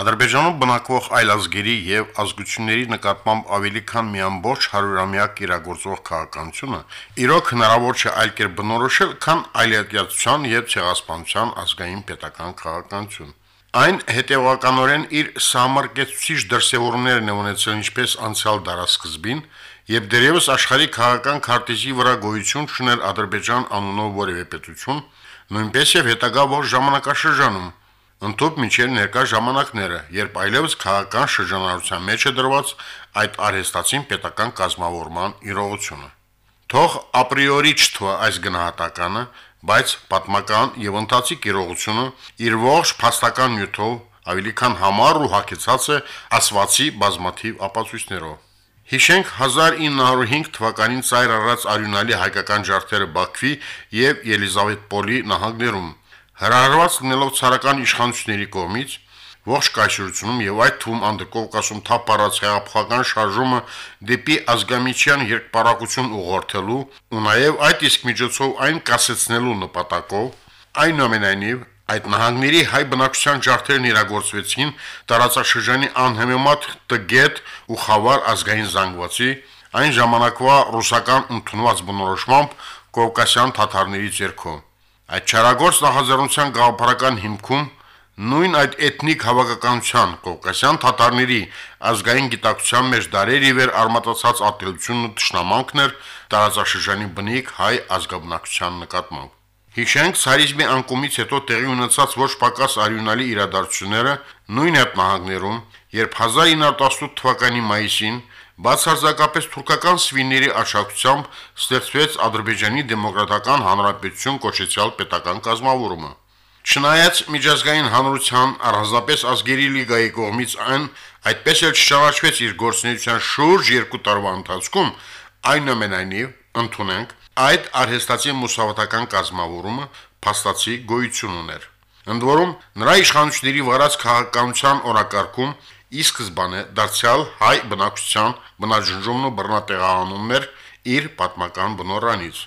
Ադրբեջանում բնակվող այլազգերի եւ ազգությունների նկատմամբ ավելի քան մի ամբողջ 100-ամյակ իրագործող քաղաքականությունը իրոք հնարավոր չէ այլ կերպ բնորոշել, քան այլատյացության եւ ցեղասպանության ազգային պետական քաղաքականություն։ Այն հետևականորեն իր սահմարկեցուցիչ դրսևորումներն է ունեցել ինչպես անցյալ դարաշրջին եւ դերևս աշխարհի քաղաքական քարտեզի վրա գոյություն չուներ Ադրբեջան անունով որևէ պետություն, նույնպես եւ հետագա ողջ ժամանակաշրջանում ընդཐུպ միջել ներկա ժամանակները, երբ այլևս քաղաքական շրջանառության մեջ է դրված այդ արհեստացին պետական կազմավորման իրողությունը։ Թող ապրիորի չթվա այս գնահատականը, բայց պատմական եւ ընթացիկ իրողությունը իր ողջ փաստական նյութով ավելի քան համառ ու հակեցած է ասվածի բազմաթիվ ապացույցներով։ Հիշենք 1905 թվականին ծայր առած արյունալի հայկական ջարդերը Բաքվի եւ Ելիզավետպոլի նահանգներում, հրահրված լինելով ցարական իշխանությունների կողմից ողջ կայսրությունում եւ այդ թվում Անդրկովկասում թափառած հեղափոխական շարժումը դեպի ազգամիչյան երկպարակություն ուղղորդելու ու նաեւ այդ իսկ միջոցով այն կասեցնելու նպատակով այնուամենայնիվ այդ նահանգների հայ բնակչության ջարդերն իրագործվեցին տարածաշրջանի անհեմեմատ տգետ ու խավար ազգային զանգվածի այն ժամանակվա ռուսական ընդունված բնորոշմամբ կովկասյան թաթարների ձեռքով այդ չարագործ նախաձեռնության գաղափարական հիմքում նույն այդ էթնիկ հավաքականության կովկասյան թաթարների ազգային գիտակցության մեջ դարերի վեր արմատացած ատելությունն ու ճշնամանքն էր տարածաշրջանի բնիկ հայ ազգաբնակչության նկատմամբ։ Հիշենք ցարիզմի անկումից հետո տեղի ունեցած ոչ պակաս արյունալի իրադարձությունները նույն հետ նահանգներում, երբ 1918 թվականի մայիսին բացարձակապես թուրքական սվինների աջակցությամբ ստեղծվեց Ադրբեջանի դեմոկրատական հանրապետություն կոչեցյալ պետական կազմավորումը։ Չնայած միջազգային հանրության առանձնապես ազգերի լիգայի կողմից այն այդպես էլ չճանաչվեց իր գործունեության շուրջ երկու տարվա ընթացքում, այնուամենայնիվ ընդունենք այդ արհեստացի մուսավատական կազմավորումը փաստացի գոյություն ուներ։ Ընդ որում նրա իշխանությունների վարած քաղաքականության օրակարգում ի սկզբանե դարձյալ հայ բնակչության բնաջնջումն ու բռնատեղանումն էր իր պատմական բնորանից։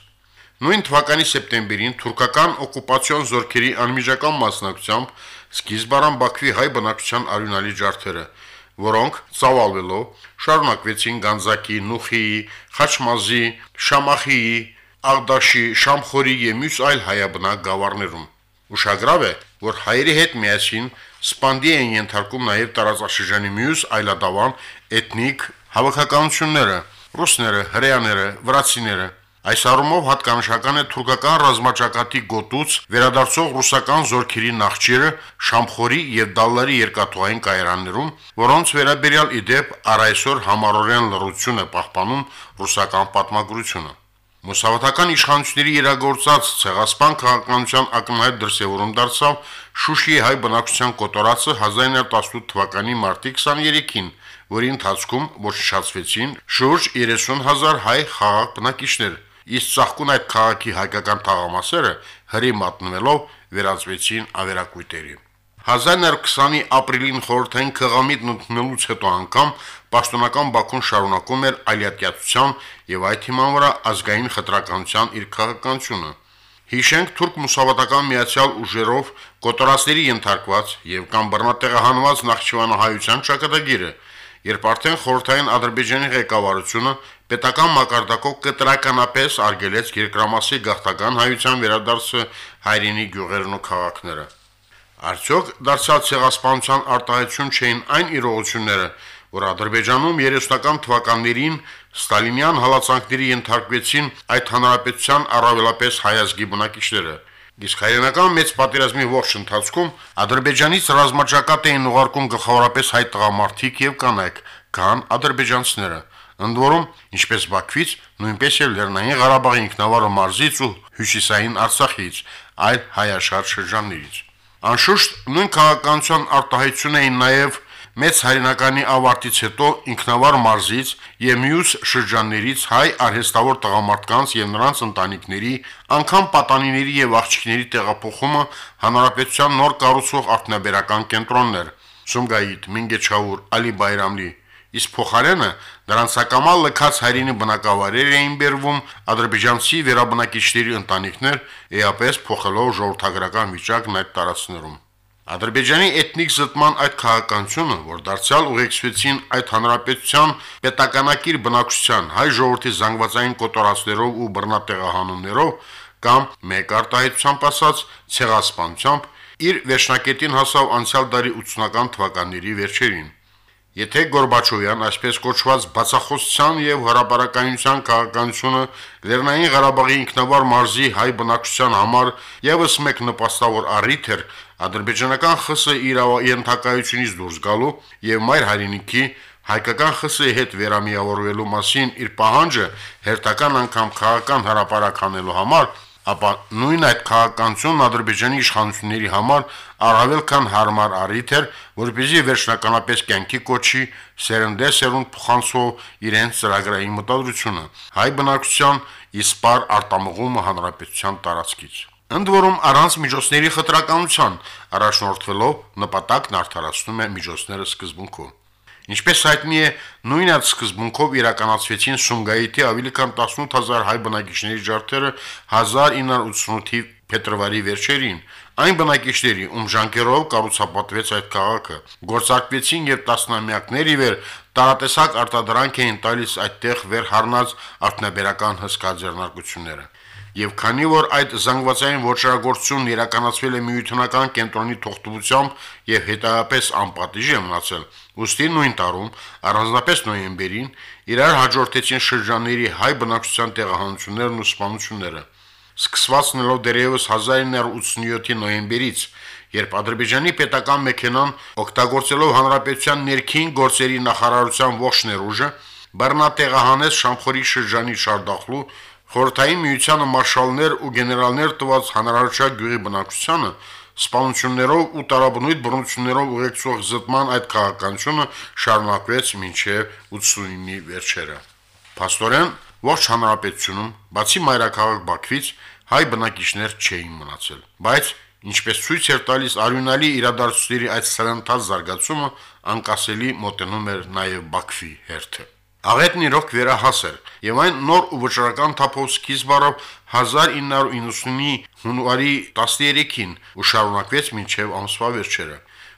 Նույն թվականի սեպտեմբերին թուրքական օկուպացիոն զորքերի անմիջական մասնակցությամբ սկիզբ առան Բաքվի հայ բնակչության արյունալի ջարդերը, որոնք ծավալվելով շարունակվեցին Գանձակի, Նուխիի, Խաչմազի, Շամախիի, Աղդաշի, Շամխորի եւ մյուս այլ հայաբնակ գավառներում։ Ուշագրավ է, որ հայերի հետ միասին սպանդի են ենթարկում նաև տարածաշրջանի մյուս այլադավան էթնիկ հավաքականությունները՝ ռուսները, հրեաները, վրացիները, Այս առումով հատկանշական է թուրքական ռազմաճակատի գոտուց վերադարձող ռուսական զորքերի նախճիրը Շամխորի եւ Դալլարի երկաթուղային կայարաններում, որոնց վերաբերյալ իդեպ առայսօր համառորեն լռություն է պահպանում ռուսական պատմագրությունը։ Մուսավատական իշխանությունների իրագործած ցեղասպան քաղաքականության ակնհայտ դրսևորում դարձավ Շուշիի հայ բնակչության կոտորածը 1918 թվականի մարտի 23-ին, որի ընթացքում ոչնչացվեցին շուրջ 30000 հայ խաղաղ բնակիչներ, իսկ ցաղկուն այդ քաղաքի հայկական թաղամասերը հրի մատնվելով վերածվեցին ավերակույտերի։ 1920-ի ապրիլին խորհրդային քղամիտ ընդունելուց հետո անգամ պաշտոնական Բաքուն շարունակում էր ալիատյացության եւ այդ հիման վրա ազգային խտրականության իր քաղաքականությունը։ Հիշենք թուրք մուսավատական միացյալ ուժերով կոտորածների ենթարկված եւ կամ բռնատեղահանված Նախճիվանահայության ճակատագիրը, երբ արդեն խորհրդային Ադրբեջանի ղեկավարությունը պետական մակարդակով կտրականապես արգելեց երկրամասի գաղթական հայության վերադարձը հայրենի գյուղերն ու քաղաքները։ Արդյոք դարձյալ ցեղասպանության արտահայտություն չէին այն իրողությունները, որ Ադրբեջանում 30-ական թվականներին ստալինյան հալածանքների ենթարկվեցին այդ հանրապետության առավելապես հայազգի բնակիչները։ Իսկ հայրենական մեծ պատերազմի ողջ ընթացքում Ադրբեջանից ռազմաճակատ էին ուղարկում գլխավորապես հայ տղամարդիկ եւ կանայք, կան ադրբեջանցիները, ընդ որում ինչպես Բաքվից, նույնպես եւ Լեռնային Ղարաբաղի ինքնավար մարզից ու հյուսիսային Արցախից, այլ հայաշար շրջաններից։ Անշուշտ նույն քաղաքականության արտահայտություն էին նաև մեծ հայրենականի ավարտից հետո ինքնավար մարզից եւ մյուս շրջաններից հայ արհեստավոր տղամարդկանց եւ նրանց ընտանիքների, անկամ պատանիների եւ աղջիկների տեղափոխումը հանրապետության նոր կառուցող արտոնաբերական կենտրոններ՝ Սումգայիթ, Մինգեչաուր, Ալի Բայրամլի, իսկ փոխարենը նրանց ակամալ լքած հայրենի բնակավայրեր էին բերվում ադրբեջանցի վերաբնակիչների ընտանիքներ, էապես փոխելով ժողովրդագրական վիճակն այդ տարածքներում։ Ադրբեջանի էթնիկ զտման այդ քաղաքականությունը, որ դարձյալ ուղեկցվեցին այդ հանրապետության պետականակիր բնակչության հայ ժողովրդի զանգվածային կոտորածներով ու բռնատեղահանումներով կամ մեկ արտահայտությամբ ասած ցեղասպանությամբ իր վերջնակետին հասավ անցյալ դարի 80-ական թվականների վերջերին։ Եթե Գորբաչովյան այսպես կոչված բացախոսության եւ հրաապարականության քաղաքականությունը Լեռնային Ղարաբաղի ինքնավար մարզի հայ բնակչության համար եւս մեկ նպաստավոր առիթ էր ադրբեջանական ԽՍՀ իրավայենթակայությունից դուրս գալու եւ մայր հայրենիքի հայկական ԽՍՀ-ի հետ վերամիավորվելու մասին իր պահանջը հերթական անգամ քաղաքական հրապարակ անելու համար, ապա նույն այդ քաղաքականությունն Ադրբեջանի իշխանությունների համար առավել քան հարմար առիթ էր, որպեսզի վերջնականապես կյանքի կոչի սերնդեսերուն փոխանցող իրենց ծրագրային մտադրությունը հայ բնակչության իսպար արտամղումը հանրապետության տարածքից ընդ որում առանց միջոցների խտրականության առաջնորդվելով նպատակն արդարացնում է միջոցները սկզբունքով Ինչպես հայտնի է, նույն այդ սկզբունքով իրականացվեցին Սումգայիթի ավելի քան 18000 հայ բնակիչների ջարդերը 1988-ի փետրվարի վերջերին, այն բնակիչների, ում ժանկերով կառուցապատվեց այդ քաղաքը, գործարկվեցին եւ տասնամյակներ ի վեր տարատեսակ արտադրանք էին տալիս այդտեղ վերհառնած արտնաբերական հսկա ձեռնարկությունները եւ քանի որ այդ զանգվածային ոչրագործությունն իրականացվել է միութենական կենտրոնի թողտվությամբ եւ հետայապես անպատիժ է մնացել, ուստի նույն տարում, առանձնապես նոյեմբերին, իրար հաջորդեցին շրջանների հայ բնակչության տեղահանություններն ու սպանությունները։ Սկսված նելով դերևս 1987-ի նոյեմբերից, երբ Ադրբեջանի պետական մեքենան օգտագործելով հանրապետության ներքին գործերի նախարարության ողջ ներուժը բռնատեղահանեց Շամխորի շրջանի Շարդախլու Խորհրդային միությանը մարշալներ ու գեներալներ տված հանրարարչակ գյուղի բնակչությանը սպանություններով ու տարաբնույթ բռնություններով ուղեկցող զտման այդ քաղաքականությունը շարունակվեց մինչև 89-ի վերջերը։ Փաստորեն ողջ հանրապետությունում, բացի մայրաքաղաք Բաքվից, հայ բնակիչներ չէին մնացել, բայց ինչպես ցույց էր տալիս արյունալի իրադարձությունների այդ սրընթաց զարգացումը, անկասելի մոտենում էր նաև Բաքվի հերթը։ Աղետն իրոք վերահաս էր, եւ այն նոր ու վճռական թափով սկիզբ առավ 1990-ի հունվարի 13-ին ու շարունակվեց մինչև ամսվա վերջերը։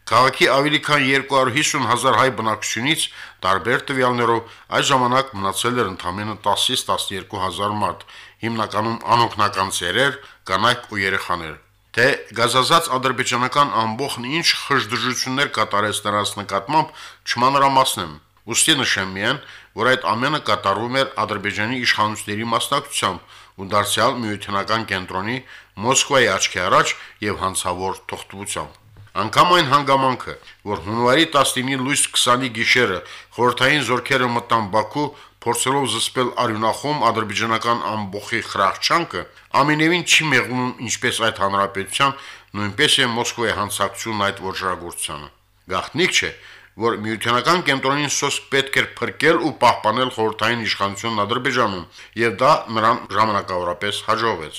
Քաղաքի ավելի քան 250 հազար հայ բնակչությունից տարբեր տվյալներով այս ժամանակ մնացել էր ընդամենը 10-ից 12 հազար մարդ, հիմնականում անօգնական ծերեր, կանայք ու երեխաներ թե գազազած ադրբեջանական ամբողջն ինչ խժդժություններ կատարեց նրանց նկատմամբ չմանրամասնեմ Ոստի նշեմ միայն, որ այդ ամենը կատարվում էր Ադրբեջանի իշխանությունների մասնակցությամբ ու դարձյալ միութենական կենտրոնի Մոսկվայի աչքի առաջ եւ հանցավոր թողտվությամբ։ Անկամ այն հանգամանքը, որ հունվարի 19-ի լույս 20-ի գիշերը խորթային զորքերը մտան Բաքու, փորձելով զսպել արյունախոմ ադրբեջանական ամբողջի խրախճանքը, ամենևին չի մեղում ինչպես այդ հանրապետության, նույնպես է Մոսկվայի հանցակցությունն այդ ոչրագործությանը։ Գաղտնիք չէ, որ միությանական կենտրոնին սոսկ պետք էր փրկել ու պահպանել խորհրդային իշխանությունն Ադրբեջանում, եւ դա նրան ժամանակավորապես հաջողվեց։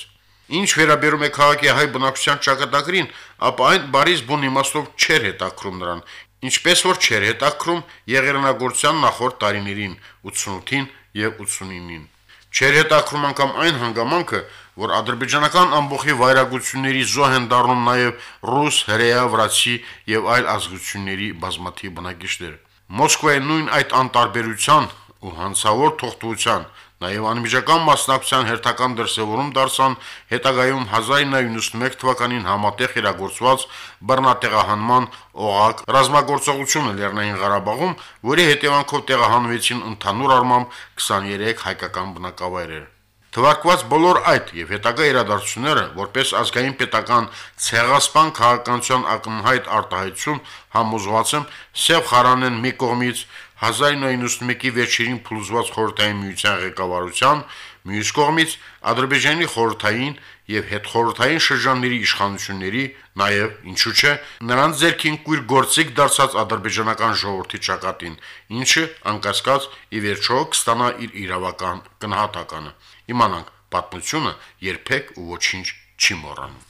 Ինչ վերաբերում է քաղաքի հայ բնակչության ճակատագրին, ապա այն բարիս բուն իմաստով չէր հետաքրում նրան, ինչպես որ չէր հետաքրում եղերանագործության նախորդ տարիներին 88-ին եւ 89-ին։ Չեր հետաքրում անգամ այն հանգամանքը, որ ադրբեջանական ամբողջի վայրագությունների զոհ են դառնում նաև ռուս, հրեա, վրացի եւ այլ ազգությունների բազմաթիվ բնակիչներ։ Մոսկվայի նույն այդ անտարբերության ու հանցավոր թողտվության Նաև անմիջական մասնակցության հերթական դրսևորում դարձան հետագայում 1991 թվականին համատեղ իրագործված բռնատեղահանման օղակ ռազմագործողությունը Լեռնային Ղարաբաղում, որի հետևանքով տեղահանվեցին ընդհանուր առմամբ 23 հայկական բնակավայրեր։ Թվարկված բոլոր այդ եւ հետագա իրադարձությունները, որպես ազգային պետական ցեղասպան քաղաքականության ակնհայտ արտահայտություն համոզված եմ, Սև խարանեն մի կողմից 1991-ի վերջերին փլուզված խորհրդային միության ղեկավարության, մյուս կողմից Ադրբեջանի խորհրդային եւ հետխորհրդային շրջանների իշխանությունների, նաեւ ինչու՞ չէ, նրանց ձեռքին կույր գործիք դարձած ադրբեջանական ժողովրդի ճակատին, ինչը անկասկած ի վերջո կստանա իր իրավական գնահատականը։ Իմանանք, պատմությունը երբեք ու ոչինչ չի մոռանում։